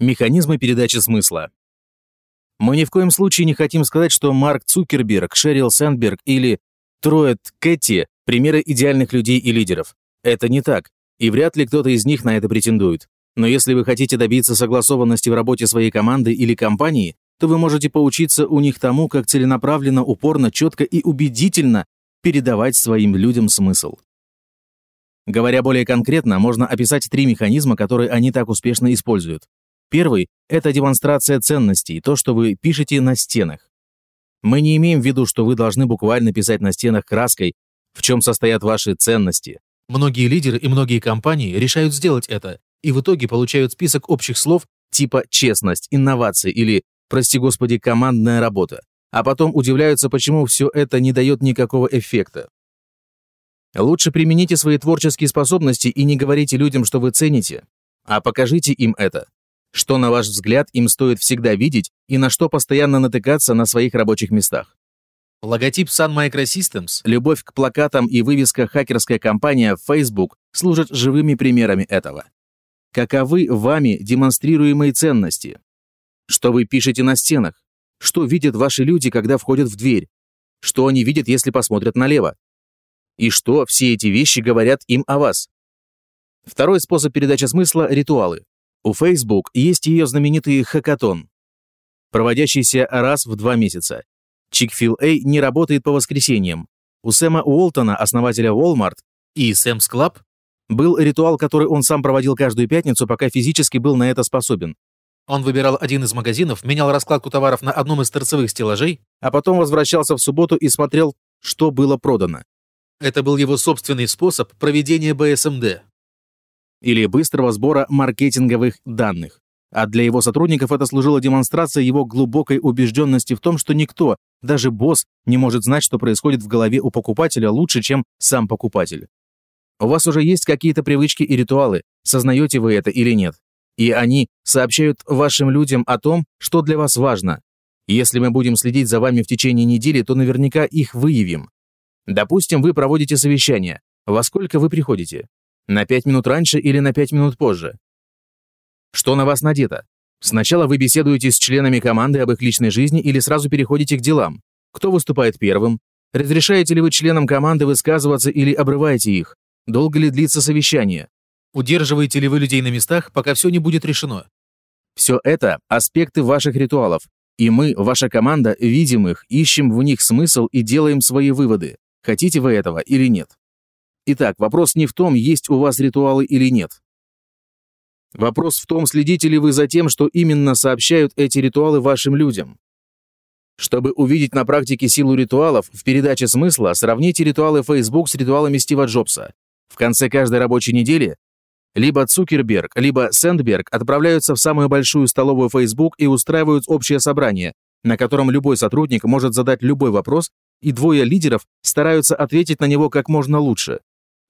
Механизмы передачи смысла. Мы ни в коем случае не хотим сказать, что Марк Цукерберг, Шерил Сэндберг или Троэт Кэти – примеры идеальных людей и лидеров. Это не так, и вряд ли кто-то из них на это претендует. Но если вы хотите добиться согласованности в работе своей команды или компании, то вы можете поучиться у них тому, как целенаправленно, упорно, четко и убедительно передавать своим людям смысл. Говоря более конкретно, можно описать три механизма, которые они так успешно используют. Первый – это демонстрация ценностей, то, что вы пишете на стенах. Мы не имеем в виду, что вы должны буквально писать на стенах краской, в чем состоят ваши ценности. Многие лидеры и многие компании решают сделать это, и в итоге получают список общих слов типа «честность», «инновации» или, прости господи, «командная работа», а потом удивляются, почему все это не дает никакого эффекта. Лучше примените свои творческие способности и не говорите людям, что вы цените, а покажите им это. Что, на ваш взгляд, им стоит всегда видеть и на что постоянно натыкаться на своих рабочих местах? Логотип Sun Microsystems, любовь к плакатам и вывеска хакерская компания Facebook служат живыми примерами этого. Каковы вами демонстрируемые ценности? Что вы пишете на стенах? Что видят ваши люди, когда входят в дверь? Что они видят, если посмотрят налево? И что все эти вещи говорят им о вас? Второй способ передачи смысла – ритуалы. У Facebook есть ее знаменитый хакатон, проводящийся раз в два месяца. Chick-fil-A не работает по воскресеньям. У Сэма Уолтона, основателя Walmart, и Sam's Club был ритуал, который он сам проводил каждую пятницу, пока физически был на это способен. Он выбирал один из магазинов, менял раскладку товаров на одном из торцевых стеллажей, а потом возвращался в субботу и смотрел, что было продано. Это был его собственный способ проведения БСМД, или быстрого сбора маркетинговых данных. А для его сотрудников это служило демонстрацией его глубокой убежденности в том, что никто, даже босс, не может знать, что происходит в голове у покупателя лучше, чем сам покупатель. У вас уже есть какие-то привычки и ритуалы, сознаете вы это или нет. И они сообщают вашим людям о том, что для вас важно. Если мы будем следить за вами в течение недели, то наверняка их выявим. Допустим, вы проводите совещание. Во сколько вы приходите? На пять минут раньше или на пять минут позже? Что на вас надето? Сначала вы беседуете с членами команды об их личной жизни или сразу переходите к делам? Кто выступает первым? Разрешаете ли вы членам команды высказываться или обрываете их? Долго ли длится совещание? Удерживаете ли вы людей на местах, пока все не будет решено? Все это – аспекты ваших ритуалов, и мы, ваша команда, видим их, ищем в них смысл и делаем свои выводы. Хотите вы этого или нет? Итак, вопрос не в том, есть у вас ритуалы или нет. Вопрос в том, следите ли вы за тем, что именно сообщают эти ритуалы вашим людям. Чтобы увидеть на практике силу ритуалов в передаче смысла, сравните ритуалы Facebook с ритуалами Стива Джобса. В конце каждой рабочей недели либо Цукерберг, либо Сэндберг отправляются в самую большую столовую Facebook и устраивают общее собрание, на котором любой сотрудник может задать любой вопрос, и двое лидеров стараются ответить на него как можно лучше.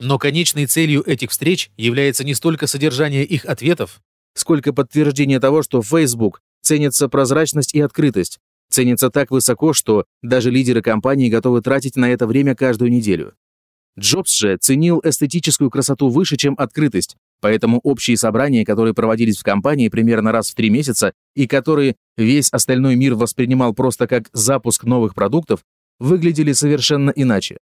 Но конечной целью этих встреч является не столько содержание их ответов, сколько подтверждение того, что Facebook ценится прозрачность и открытость, ценится так высоко, что даже лидеры компании готовы тратить на это время каждую неделю. Джобс же ценил эстетическую красоту выше, чем открытость, поэтому общие собрания, которые проводились в компании примерно раз в три месяца и которые весь остальной мир воспринимал просто как запуск новых продуктов, выглядели совершенно иначе.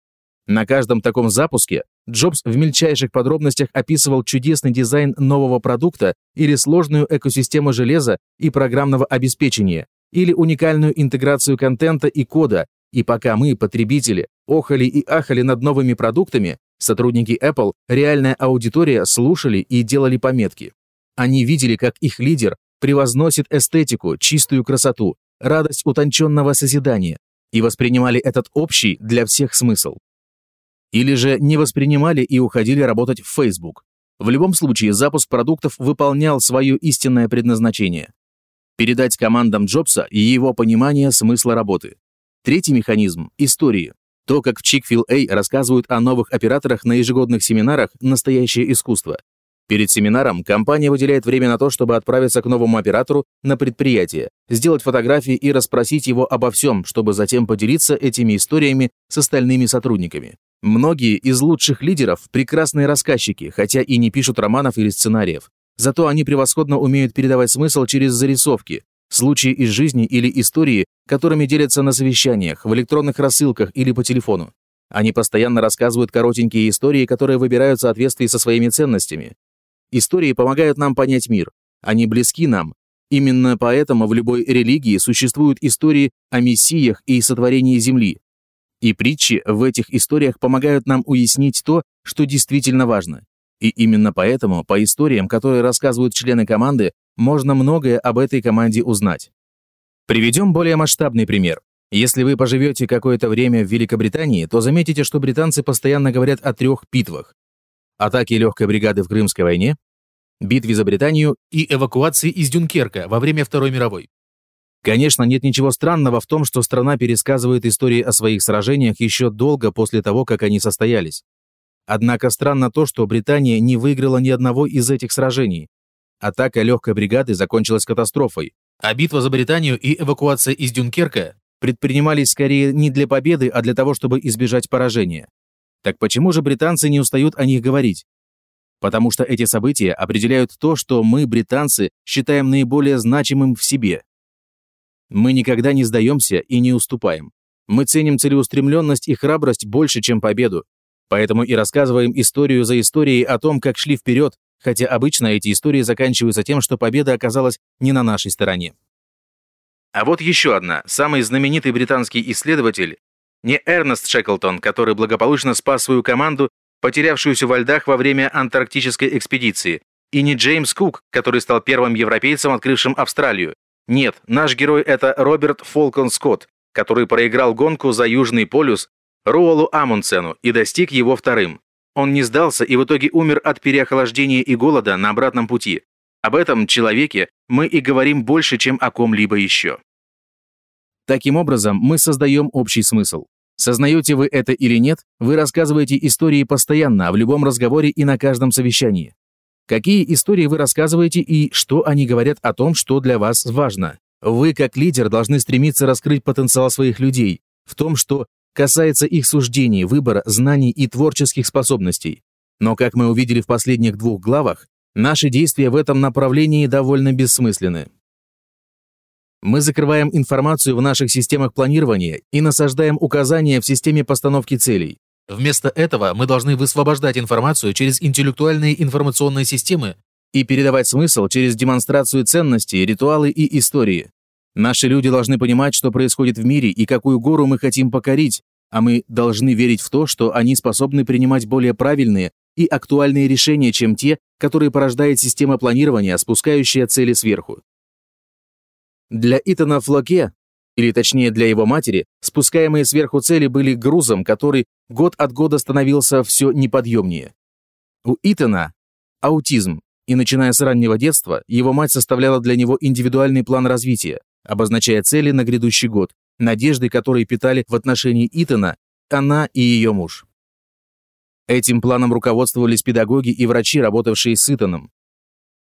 На каждом таком запуске Джобс в мельчайших подробностях описывал чудесный дизайн нового продукта или сложную экосистему железа и программного обеспечения, или уникальную интеграцию контента и кода, и пока мы, потребители, охали и ахали над новыми продуктами, сотрудники Apple, реальная аудитория слушали и делали пометки. Они видели, как их лидер превозносит эстетику, чистую красоту, радость утонченного созидания, и воспринимали этот общий для всех смысл. Или же не воспринимали и уходили работать в Facebook. В любом случае, запуск продуктов выполнял свое истинное предназначение. Передать командам Джобса и его понимание смысла работы. Третий механизм – истории. То, как в Chick-fil-A рассказывают о новых операторах на ежегодных семинарах – настоящее искусство. Перед семинаром компания выделяет время на то, чтобы отправиться к новому оператору на предприятие, сделать фотографии и расспросить его обо всем, чтобы затем поделиться этими историями с остальными сотрудниками. Многие из лучших лидеров – прекрасные рассказчики, хотя и не пишут романов или сценариев. Зато они превосходно умеют передавать смысл через зарисовки, случаи из жизни или истории, которыми делятся на совещаниях, в электронных рассылках или по телефону. Они постоянно рассказывают коротенькие истории, которые выбирают в соответствии со своими ценностями. Истории помогают нам понять мир. Они близки нам. Именно поэтому в любой религии существуют истории о мессиях и сотворении Земли. И притчи в этих историях помогают нам уяснить то, что действительно важно. И именно поэтому по историям, которые рассказывают члены команды, можно многое об этой команде узнать. Приведем более масштабный пример. Если вы поживете какое-то время в Великобритании, то заметите, что британцы постоянно говорят о трех битвах. Атаке легкой бригады в Крымской войне, битве за Британию и эвакуации из Дюнкерка во время Второй мировой. Конечно, нет ничего странного в том, что страна пересказывает истории о своих сражениях еще долго после того, как они состоялись. Однако странно то, что Британия не выиграла ни одного из этих сражений. Атака легкой бригады закончилась катастрофой, а битва за Британию и эвакуация из Дюнкерка предпринимались скорее не для победы, а для того, чтобы избежать поражения. Так почему же британцы не устают о них говорить? Потому что эти события определяют то, что мы, британцы, считаем наиболее значимым в себе. Мы никогда не сдаемся и не уступаем. Мы ценим целеустремленность и храбрость больше, чем победу, Поэтому и рассказываем историю за историей о том, как шли вперед, хотя обычно эти истории заканчиваются тем, что победа оказалась не на нашей стороне. А вот еще одна. Самый знаменитый британский исследователь не Эрнест Шеклтон, который благополучно спас свою команду, потерявшуюся во льдах во время антарктической экспедиции, и не Джеймс Кук, который стал первым европейцем, открывшим Австралию. Нет, наш герой это Роберт Фолкон Скотт, который проиграл гонку за Южный полюс Руолу Амундсену и достиг его вторым. Он не сдался и в итоге умер от переохлаждения и голода на обратном пути. Об этом человеке мы и говорим больше, чем о ком-либо еще. Таким образом, мы создаем общий смысл. Сознаете вы это или нет, вы рассказываете истории постоянно, в любом разговоре и на каждом совещании. Какие истории вы рассказываете и что они говорят о том, что для вас важно? Вы, как лидер, должны стремиться раскрыть потенциал своих людей в том, что касается их суждений, выбора, знаний и творческих способностей. Но, как мы увидели в последних двух главах, наши действия в этом направлении довольно бессмысленны. Мы закрываем информацию в наших системах планирования и насаждаем указания в системе постановки целей. Вместо этого мы должны высвобождать информацию через интеллектуальные информационные системы и передавать смысл через демонстрацию ценностей, ритуалы и истории. Наши люди должны понимать, что происходит в мире и какую гору мы хотим покорить, а мы должны верить в то, что они способны принимать более правильные и актуальные решения, чем те, которые порождает система планирования, спускающая цели сверху. Для Итана Флоке, или точнее для его матери, спускаемые сверху цели были грузом, который год от года становился все неподъемнее. У Итана аутизм, и начиная с раннего детства, его мать составляла для него индивидуальный план развития, обозначая цели на грядущий год, надежды, которые питали в отношении Итана она и ее муж. Этим планом руководствовались педагоги и врачи, работавшие с Итаном.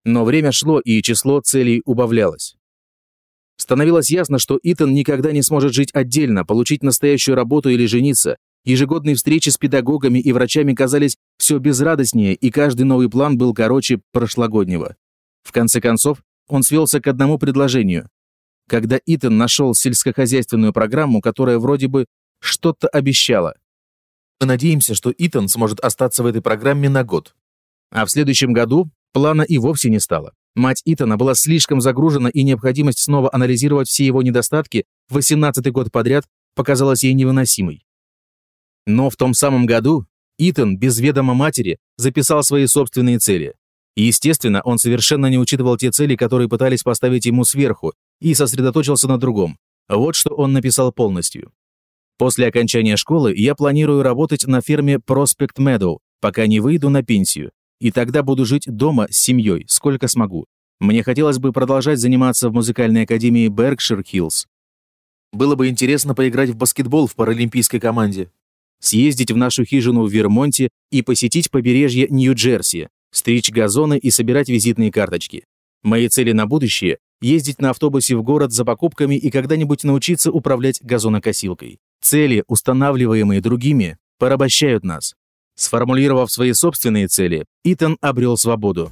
Но время шло, и число целей убавлялось. Становилось ясно, что Итан никогда не сможет жить отдельно, получить настоящую работу или жениться. Ежегодные встречи с педагогами и врачами казались все безрадостнее, и каждый новый план был короче прошлогоднего. В конце концов, он свелся к одному предложению когда Итан нашел сельскохозяйственную программу, которая вроде бы что-то обещала. Мы надеемся, что Итан сможет остаться в этой программе на год. А в следующем году плана и вовсе не стало. Мать Итана была слишком загружена, и необходимость снова анализировать все его недостатки в 18-й год подряд показалась ей невыносимой. Но в том самом году Итан без ведома матери записал свои собственные цели. И, естественно, он совершенно не учитывал те цели, которые пытались поставить ему сверху, и сосредоточился на другом. Вот что он написал полностью. После окончания школы я планирую работать на ферме Prospect Meadow, пока не выйду на пенсию, и тогда буду жить дома с семьей, сколько смогу. Мне хотелось бы продолжать заниматься в музыкальной академии Berkshire Hills. Было бы интересно поиграть в баскетбол в паралимпийской команде, съездить в нашу хижину в Вермонте и посетить побережье Нью-Джерси, стричь газоны и собирать визитные карточки. Мои цели на будущее – ездить на автобусе в город за покупками и когда-нибудь научиться управлять газонокосилкой. Цели, устанавливаемые другими, порабощают нас. Сформулировав свои собственные цели, Итан обрел свободу.